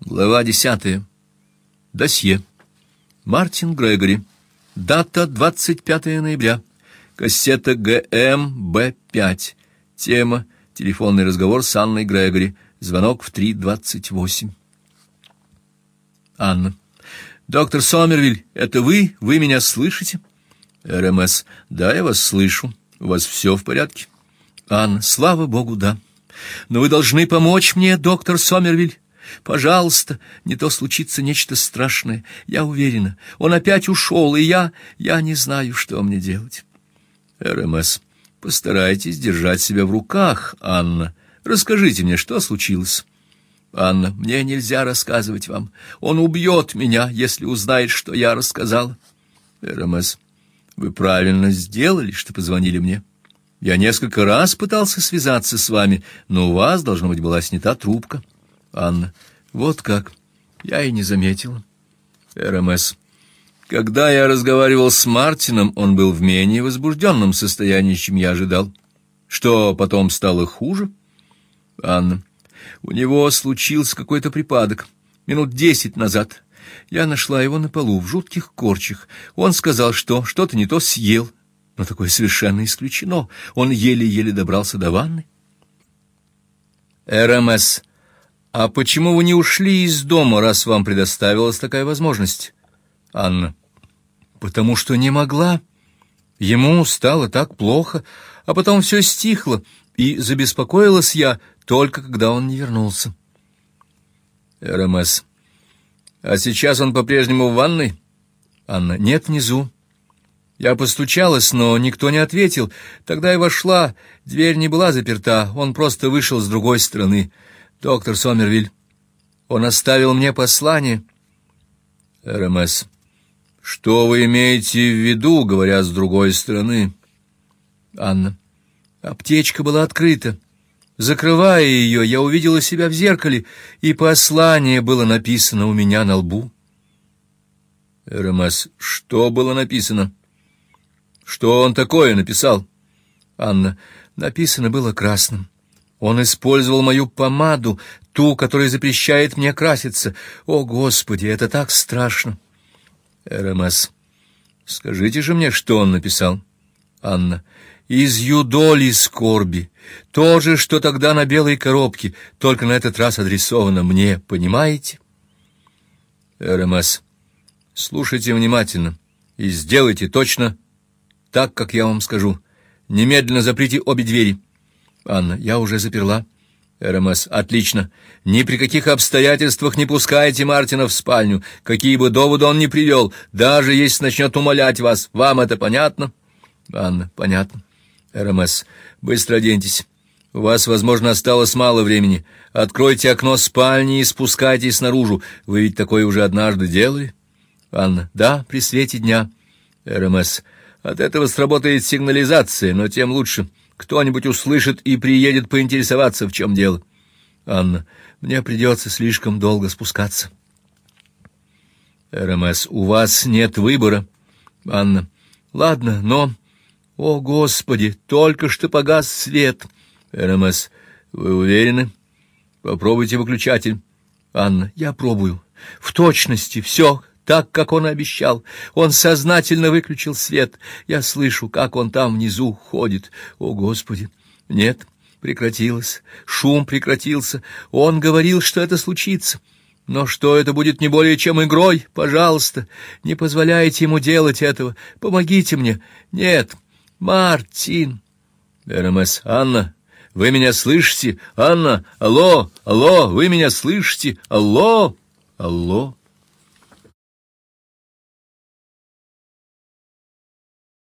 Глава десятая. Досье. Мартин Грегори. Дата 25 ноября. Кассета ГМ Б5. Тема телефонный разговор с Анной Грегори. Звонок в 3:28. Анна. Доктор Сомервиль, это вы? Вы меня слышите? РМС. Да, я вас слышу. У вас все в порядке? Анна. Слава богу, да. Но вы должны помочь мне, доктор Сомервиль. Пожалуйста, не то случится нечто страшное. Я уверена, он опять ушел, и я... я не знаю, что мне делать. РМС. Постарайтесь держать себя в руках, Анна. Расскажите мне, что случилось. Анна. Мне нельзя рассказывать вам. Он убьет меня, если узнает, что я рассказала. РМС. Вы правильно сделали, что позвонили мне. Я несколько раз пытался связаться с вами, но у вас, должно быть, была снята трубка. Анна. Вот как. Я и не заметила. РМС. Когда я разговаривал с Мартином, он был в менее возбужденном состоянии, чем я ожидал. Что потом стало хуже? Анна. У него случился какой-то припадок. Минут десять назад. Я нашла его на полу в жутких корчах. Он сказал, что что-то не то съел. Но такое совершенно исключено. Он еле-еле добрался до ванны. РМС. А почему вы не ушли из дома, раз вам предоставилась такая возможность? Анна. Потому что не могла. Ему стало так плохо, а потом все стихло, и забеспокоилась я только когда он не вернулся. РМС. А сейчас он по-прежнему в ванной? Анна. Нет, внизу. Я постучалась, но никто не ответил. Тогда я вошла, дверь не была заперта, он просто вышел с другой стороны. Доктор Сомервиль, он оставил мне послание. РМС. Что вы имеете в виду, говоря с другой стороны? Анна. Аптечка была открыта. Закрывая ее, я увидела себя в зеркале, и послание было написано у меня на лбу. РМС. Что было написано? Что он такое написал? Анна. Написано было красным. Он использовал мою помаду, ту, которая запрещает мне краситься. О, Господи, это так страшно. РМС. Скажите же мне, что он написал? Анна. Из юдоли скорби. То же, что тогда на белой коробке, только на этот раз адресовано мне, понимаете? РМС. Слушайте внимательно и сделайте точно так, как я вам скажу. Немедленно заприте обе двери. Анна, я уже заперла. РМС. Отлично. Ни при каких обстоятельствах не пускайте Мартина в спальню, какие бы доводы он ни привел, даже если начнет умолять вас. Вам это понятно? Анна. Понятно. РМС. Быстро оденьтесь. У вас, возможно, осталось мало времени. Откройте окно спальни и спускайтесь наружу. Вы ведь такое уже однажды делали? Анна. Да, при свете дня. РМС. От этого сработает сигнализация, но тем лучше. Кто-нибудь услышит и приедет поинтересоваться, в чем дело. Анна, мне придется слишком долго спускаться. РМС, у вас нет выбора. Анна, ладно, но... О, Господи, только что погас свет. РМС, вы уверены? Попробуйте выключатель. Анна, я пробую. В точности все так, как он обещал. Он сознательно выключил свет. Я слышу, как он там внизу ходит. О, Господи! Нет, прекратилось. Шум прекратился. Он говорил, что это случится. Но что это будет не более чем игрой? Пожалуйста, не позволяйте ему делать этого. Помогите мне. Нет, Мартин. РМС. Анна, вы меня слышите? Анна, алло, алло, вы меня слышите? Алло, алло.